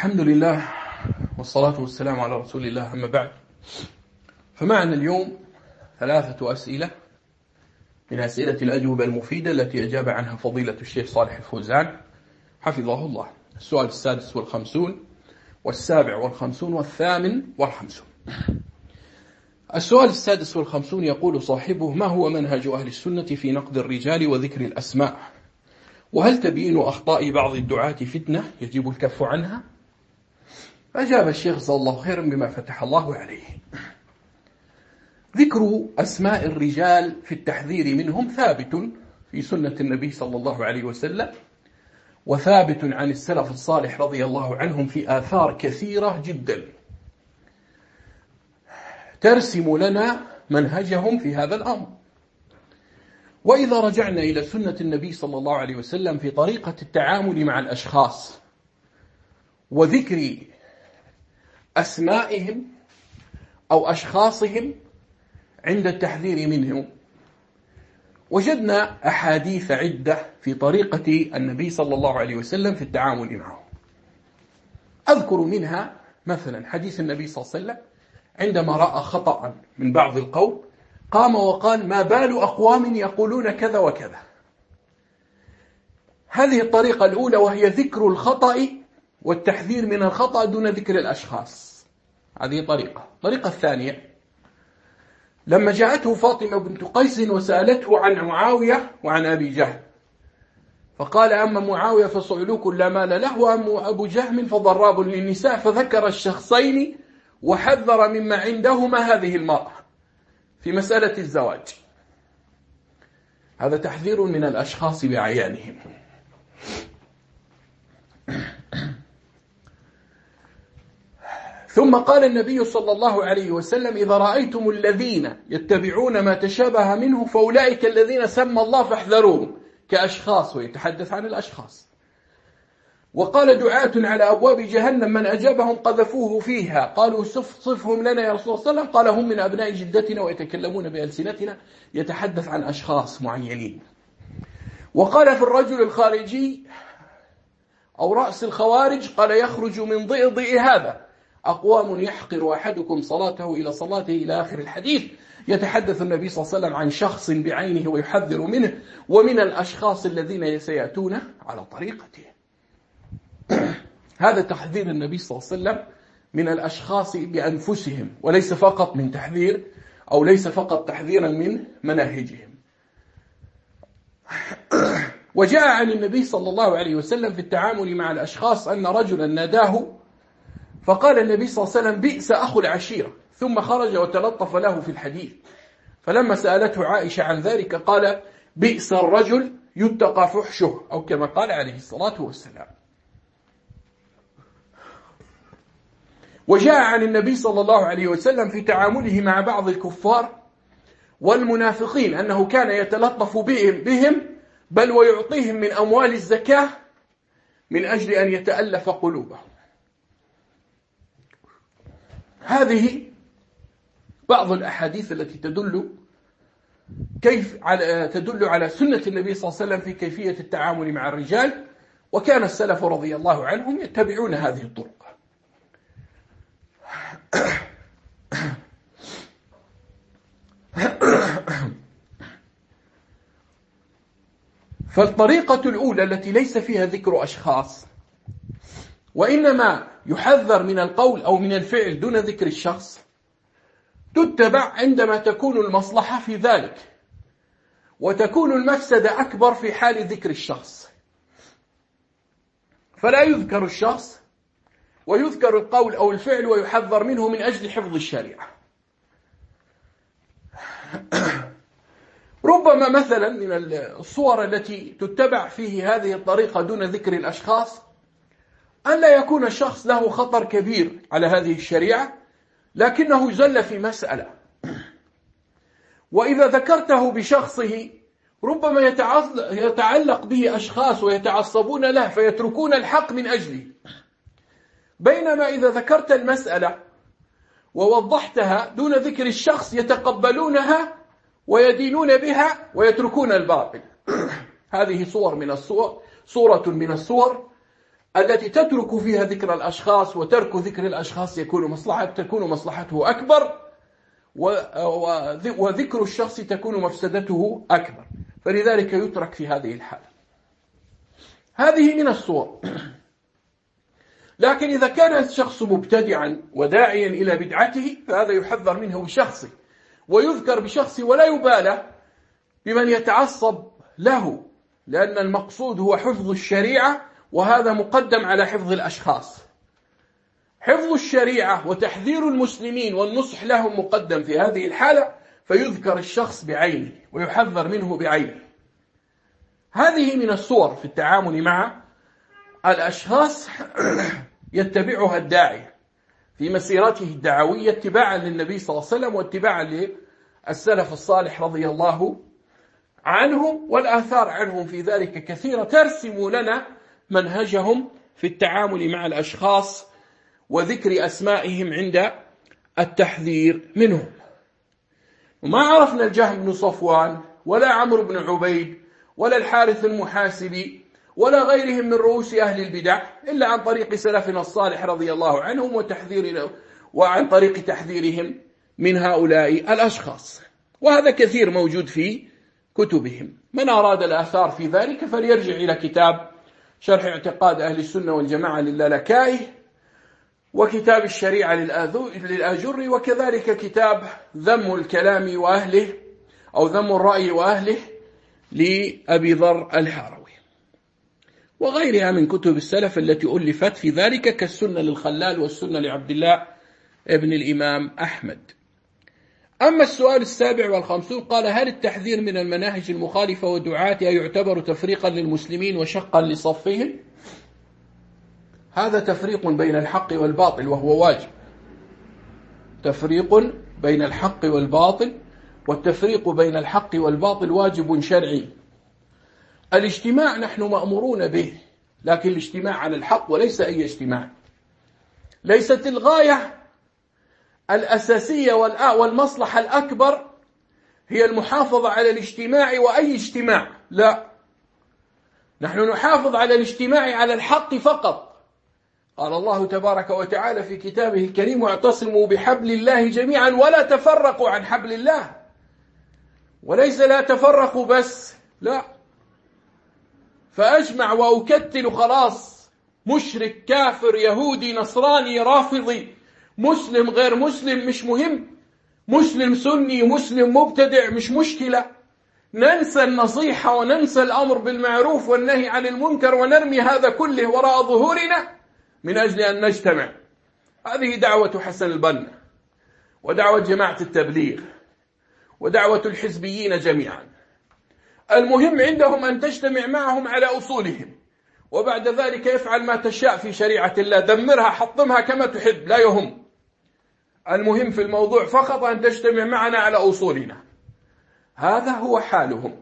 الحمد لله والصلاة والسلام على رسول الله. أما بعد فمعنا اليوم ثلاثة أسئلة من أسئلة الأجوبة المفيدة التي أجاب عنها فضيلة الشيخ صالح الفوزان حفظه الله. السؤال السادس والخمسون والسابع والخمسون والثامن والخمسون. السؤال السادس والخمسون يقول صاحبه ما هو منهج أهل السنة في نقد الرجال وذكر الأسماء؟ وهل تبين أخطاء بعض الدعاة فتنة يجب الكف عنها؟ فأجاب الشيخ صلى الله خيرا بما فتح الله عليه. ذكر أسماء الرجال في التحذير منهم ثابت في سنة النبي صلى الله عليه وسلم وثابت عن السلف الصالح رضي الله عنهم في آثار كثيرة جدا. ترسم لنا منهجهم في هذا الأمر. وإذا رجعنا إلى سنة النبي صلى الله عليه وسلم في طريقة التعامل مع الأشخاص وذكر أسمائهم أو أشخاصهم عند التحذير منهم. وجدنا أحاديث عدة في طريقة النبي صلى الله عليه وسلم في التعامل معهم أذكر منها مثلا حديث النبي صلى الله عليه وسلم عندما رأى خطأ من بعض القوم قام وقال ما بال أقوام يقولون كذا وكذا. هذه الطريقة الأولى وهي ذكر الخطأ والتحذير من الخطأ دون ذكر الأشخاص. هذه طريقة. الطريقة الثانية لما جاءته فاطمة بنت قيس وسألته عن معاوية وعن أبي جهل فقال أما معاوية فصعلوك لا مال له وأما أبو جهم فضراب للنساء فذكر الشخصين وحذر مما عندهما هذه المرأة في مسألة الزواج. هذا تحذير من الأشخاص بعيانهم. ثم قال النبي صلى الله عليه وسلم إذا رأيتم الذين يتبعون ما تشابه منه فأولئك الذين سمى الله فاحذروهم. كأشخاص ويتحدث عن الأشخاص. وقال دعاة على أبواب جهنم من أجابهم قذفوه فيها. قالوا صف صفهم لنا يا رسول الله صلى الله عليه وسلم. قال هم من أبناء جدتنا ويتكلمون بألسنتنا. يتحدث عن أشخاص معينين. وقال في الرجل الخارجي أو رأس الخوارج قال يخرج من ضئضئ هذا. أقوام يحقر أحدكم صلاته إلى صلاته إلى آخر الحديث. يتحدث النبي صلى الله عليه وسلم عن شخص بعينه ويحذر منه ومن الأشخاص الذين سيأتون على طريقته. هذا تحذير النبي صلى الله عليه وسلم من الأشخاص بأنفسهم وليس فقط من تحذير أو ليس فقط تحذيرا من مناهجهم. وجاء عن النبي صلى الله عليه وسلم في التعامل مع الأشخاص أن رجلا ناداه فقال النبي صلى الله عليه وسلم بئس أخو العشيرة. ثم خرج وتلطف له في الحديث. فلما سألته عائشة عن ذلك قال بئس الرجل يتقى فحشه أو كما قال عليه الصلاة والسلام. وجاء عن النبي صلى الله عليه وسلم في تعامله مع بعض الكفار والمنافقين أنه كان يتلطف بهم, بهم بل ويعطيهم من أموال الزكاة من أجل أن يتألف قلوبهم. هذه بعض الأحاديث التي تدل كيف على تدل على سنة النبي صلى الله عليه وسلم في كيفية التعامل مع الرجال وكان السلف رضي الله عنهم يتبعون هذه الطرق. فالطريقة الأولى التي ليس فيها ذكر أشخاص وإنما يحذر من القول أو من الفعل دون ذكر الشخص. تتبع عندما تكون المصلحة في ذلك وتكون المفسدة أكبر في حال ذكر الشخص. فلا يذكر الشخص ويذكر القول أو الفعل ويحذر منه من أجل حفظ الشريعة. ربما مثلا من الصور التي تتبع فيه هذه الطريقة دون ذكر الأشخاص أن لا يكون الشخص له خطر كبير على هذه الشريعة لكنه زل في مسألة. وإذا ذكرته بشخصه ربما يتعلق به أشخاص ويتعصبون له فيتركون الحق من أجله. بينما إذا ذكرت المسألة ووضحتها دون ذكر الشخص يتقبلونها ويدينون بها ويتركون الباطل. هذه صور من الصور صورة من الصور. التي تترك فيها ذكر الأشخاص وترك ذكر الأشخاص يكون مصلحة تكون مصلحته أكبر وذكر الشخص تكون مفسدته أكبر. فلذلك يترك في هذه الحالة. هذه من الصور. لكن إذا كان الشخص مبتدعا وداعيا إلى بدعته فهذا يحذر منه بشخصه ويذكر بشخصه ولا يبالى بمن يتعصب له لأن المقصود هو حفظ الشريعة وهذا مقدم على حفظ الأشخاص. حفظ الشريعة وتحذير المسلمين والنصح لهم مقدم في هذه الحالة فيذكر الشخص بعينه ويحذر منه بعينه هذه من الصور في التعامل مع الأشخاص يتبعها الداعية في مسيرته الدعوية اتباعا للنبي صلى الله عليه وسلم واتباعا للسلف الصالح رضي الله عنهم والآثار عنهم في ذلك كثيرة. ترسم لنا منهجهم في التعامل مع الأشخاص وذكر أسمائهم عند التحذير منهم. وما عرفنا الجهم بن صفوان ولا عمرو بن عبيد ولا الحارث المحاسبي ولا غيرهم من رؤوس أهل البدع إلا عن طريق سلفنا الصالح رضي الله عنهم وتحذير وعن طريق تحذيرهم من هؤلاء الأشخاص. وهذا كثير موجود في كتبهم. من أراد الآثار في ذلك فليرجع إلى كتاب شرح اعتقاد أهل السنة والجماعة للالكائي وكتاب الشريعة للآجري وكذلك كتاب ذم الكلام وأهله أو ذم الرأي وأهله لأبي ذر الحاروي. وغيرها من كتب السلف التي ألفت في ذلك كالسنة للخلال والسنة لعبد الله ابن الإمام أحمد. أما السؤال السابع والخمسون قال هل التحذير من المناهج المخالفة ودعاتها يعتبر تفريقا للمسلمين وشقا لصفهم؟ هذا تفريق بين الحق والباطل وهو واجب. تفريق بين الحق والباطل والتفريق بين الحق والباطل واجب شرعي. الاجتماع نحن مأمورون به لكن الاجتماع على الحق وليس أي اجتماع. ليست الغاية الأساسية والمصلحة الأكبر هي المحافظة على الاجتماع وأي اجتماع. لا. نحن نحافظ على الاجتماع على الحق فقط. قال الله تبارك وتعالى في كتابه الكريم واعتصموا بحبل الله جميعا ولا تفرقوا عن حبل الله. وليس لا تفرقوا بس لا. فأجمع وأكتل خلاص. مشرك كافر يهودي نصراني رافضي. مسلم غير مسلم مش مهم. مسلم سني مسلم مبتدع مش مشكلة. ننسى النصيحة وننسى الأمر بالمعروف والنهي عن المنكر ونرمي هذا كله وراء ظهورنا من أجل أن نجتمع. هذه دعوة حسن البنا ودعوة جماعة التبليغ ودعوة الحزبيين جميعا. المهم عندهم أن تجتمع معهم على أصولهم وبعد ذلك يفعل ما تشاء في شريعة الله. دمرها حطمها كما تحب لا يهم. المهم في الموضوع فقط أن تجتمع معنا على أصولنا. هذا هو حالهم.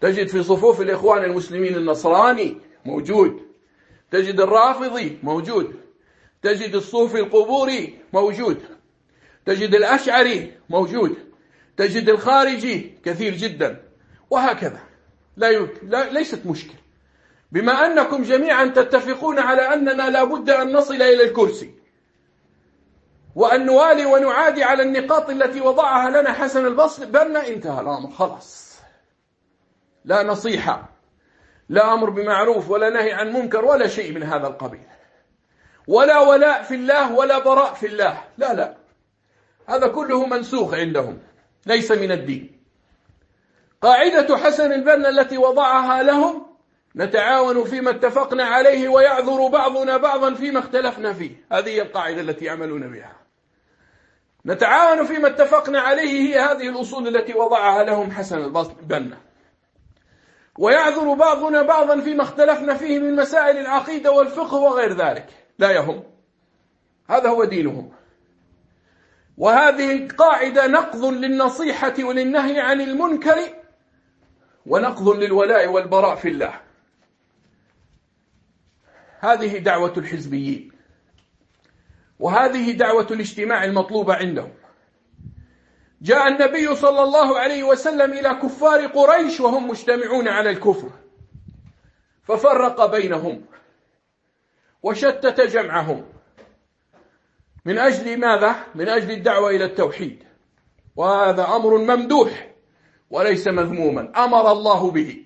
تجد في صفوف الإخوان المسلمين النصراني موجود. تجد الرافضي موجود. تجد الصوفي القبوري موجود. تجد الأشعري موجود. تجد الخارجي كثير جدا. وهكذا. لا, يمكن. لا ليست مشكلة. بما أنكم جميعا تتفقون على أننا لا بد أن نصل إلى الكرسي. وأن نوالي ونعادي على النقاط التي وضعها لنا حسن البصري بلنا انتهى الأمر. خلاص. لا نصيحة لا أمر بمعروف ولا نهي عن منكر ولا شيء من هذا القبيل. ولا ولاء في الله ولا براء في الله. لا لا. هذا كله منسوخ عندهم. ليس من الدين. قاعدة حسن البنا التي وضعها لهم نتعاون فيما اتفقنا عليه ويعذر بعضنا بعضا فيما اختلفنا فيه. هذه هي القاعدة التي يعملون بها. نتعاون فيما اتفقنا عليه هي هذه الأصول التي وضعها لهم حسن البنا ويعذر بعضنا بعضا فيما اختلفنا فيه من مسائل العقيدة والفقه وغير ذلك. لا يهم. هذا هو دينهم. وهذه القاعدة نقض للنصيحة وللنهي عن المنكر ونقض للولاء والبراء في الله. هذه دعوة الحزبيين. وهذه دعوة الاجتماع المطلوبة عندهم. جاء النبي صلى الله عليه وسلم إلى كفار قريش وهم مجتمعون على الكفر. ففرق بينهم وشتت جمعهم. من أجل ماذا؟ من أجل الدعوة إلى التوحيد. وهذا أمر ممدوح وليس مذموما. أمر الله به.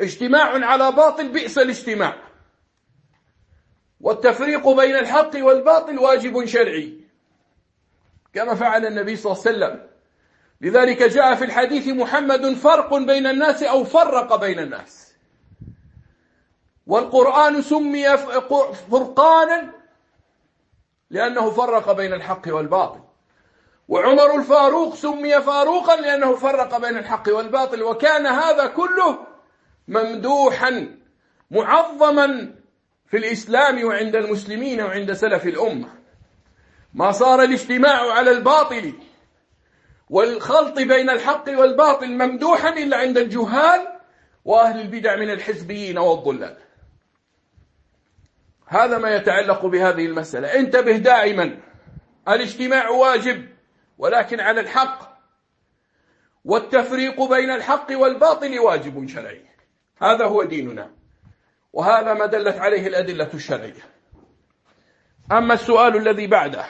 اجتماع على باطل بئس الاجتماع. والتفريق بين الحق والباطل واجب شرعي. كما فعل النبي صلى الله عليه وسلم. لذلك جاء في الحديث محمد فرق بين الناس أو فرق بين الناس. والقرآن سمي فرقانا لأنه فرق بين الحق والباطل. وعمر الفاروق سمي فاروقا لأنه فرق بين الحق والباطل. وكان هذا كله ممدوحا معظما في الإسلام وعند المسلمين وعند سلف الأمة. ما صار الاجتماع على الباطل والخلط بين الحق والباطل ممدوحا إلا عند الجهال وأهل البدع من الحزبيين والضلال. هذا ما يتعلق بهذه المسألة. انتبه دائما الاجتماع واجب ولكن على الحق والتفريق بين الحق والباطل واجب شرعي. هذا هو ديننا. وهذا ما دلت عليه الأدلة الشرعية. أما السؤال الذي بعده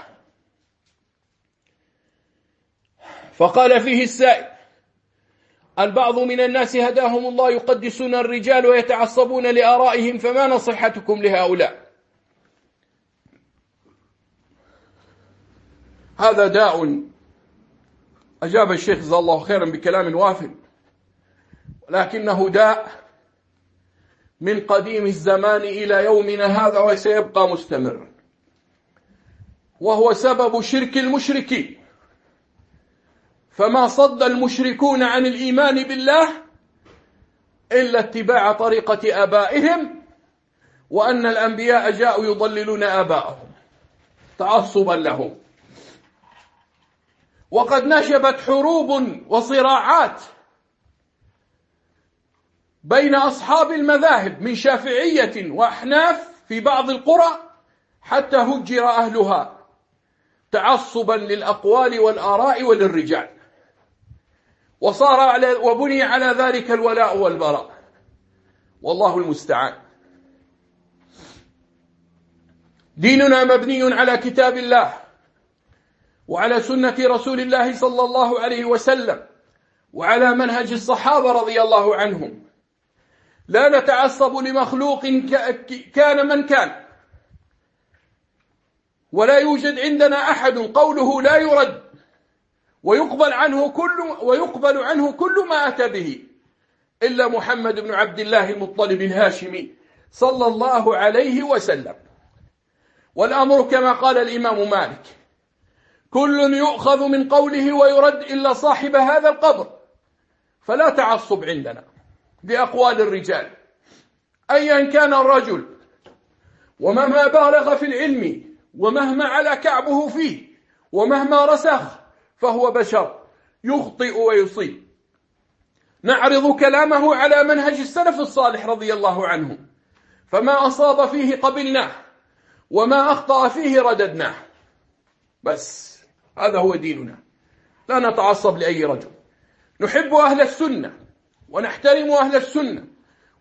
فقال فيه السائل البعض من الناس هداهم الله يقدسون الرجال ويتعصبون لآرائهم فما نصيحتكم لهؤلاء؟ هذا داء. أجاب الشيخ جزاه الله خيرا بكلام وافٍ لكنه داء. من قديم الزمان إلى يومنا هذا وسيبقى مستمرا وهو سبب شرك المشركين. فما صد المشركون عن الإيمان بالله إلا اتباع طريقة آبائهم وأن الأنبياء جاءوا يضللون آباءهم تعصبا لهم. وقد نشبت حروب وصراعات بين أصحاب المذاهب من شافعية وأحناف في بعض القرى حتى هجر أهلها تعصبا للأقوال والآراء وللرجال. وصار على وبني على ذلك الولاء والبراء. والله المستعان. ديننا مبني على كتاب الله وعلى سنة رسول الله صلى الله عليه وسلم وعلى منهج الصحابة رضي الله عنهم. لا نتعصب لمخلوق كان من كان. ولا يوجد عندنا أحد قوله لا يرد. ويقبل عنه كل ويقبل عنه كل ما أتى به. إلا محمد بن عبد الله المطلب الهاشمي صلى الله عليه وسلم. والأمر كما قال الإمام مالك كل يؤخذ من قوله ويرد إلا صاحب هذا القبر. فلا تعصب عندنا. بأقوال الرجال. أيا كان الرجل ومهما بالغ في العلم ومهما على كعبه فيه ومهما رسخ فهو بشر يخطئ ويصيب. نعرض كلامه على منهج السلف الصالح رضي الله عنه. فما أصاب فيه قبلناه وما أخطأ فيه رددناه. بس هذا هو ديننا. لا نتعصب لأي رجل. نحب أهل السنة. ونحترم أهل السنة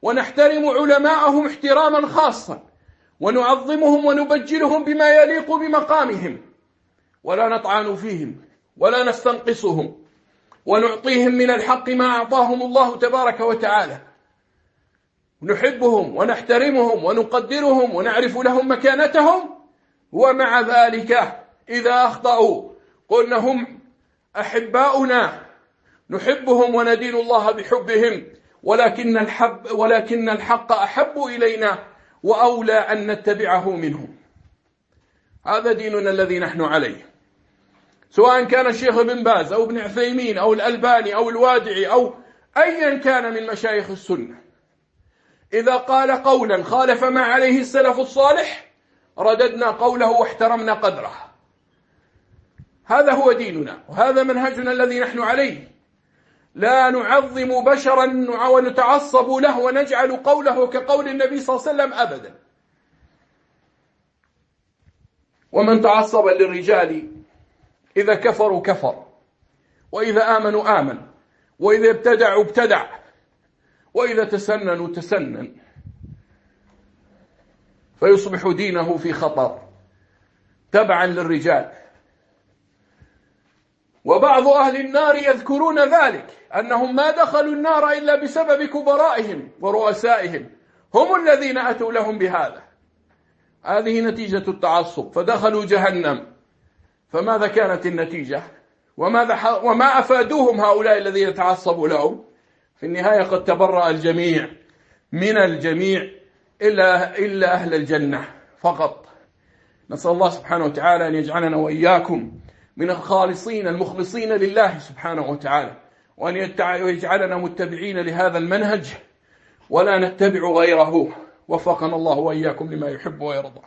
ونحترم علماءهم احتراما خاصا ونعظمهم ونبجلهم بما يليق بمقامهم ولا نطعن فيهم ولا نستنقصهم ونعطيهم من الحق ما أعطاهم الله تبارك وتعالى. نحبهم ونحترمهم ونقدرهم ونعرف لهم مكانتهم ومع ذلك إذا أخطأوا قلنا هم أحباؤنا. نحبهم وندين الله بحبهم ولكن الحب ولكن الحق أحب إلينا وأولى أن نتبعه منهم. هذا ديننا الذي نحن عليه. سواء كان الشيخ ابن باز أو ابن عثيمين أو الألباني أو الوادعي أو أيا كان من مشايخ السنة. إذا قال قولا خالف ما عليه السلف الصالح رددنا قوله واحترمنا قدره. هذا هو ديننا وهذا منهجنا الذي نحن عليه. لا نعظم بشرا ونتعصب له ونجعل قوله كقول النبي صلى الله عليه وسلم أبدا. ومن تعصب للرجال إذا كفروا كفر وإذا آمنوا آمن وإذا ابتدعوا ابتدع وإذا تسننوا تسنن. فيصبح دينه في خطر تبعا للرجال. وبعض أهل النار يذكرون ذلك أنهم ما دخلوا النار إلا بسبب كبرائهم ورؤسائهم. هم الذين أتوا لهم بهذا. هذه نتيجة التعصب فدخلوا جهنم. فماذا كانت النتيجة؟ وماذا وما أفادوهم هؤلاء الذين تعصبوا لهم؟ في النهاية قد تبرأ الجميع من الجميع إلا, إلا أهل الجنة فقط. نسأل الله سبحانه وتعالى أن يجعلنا وإياكم من الخالصين المخلصين لله سبحانه وتعالى. وأن يجعلنا متبعين لهذا المنهج ولا نتبع غيره. وفقنا الله وإياكم لما يحب ويرضى.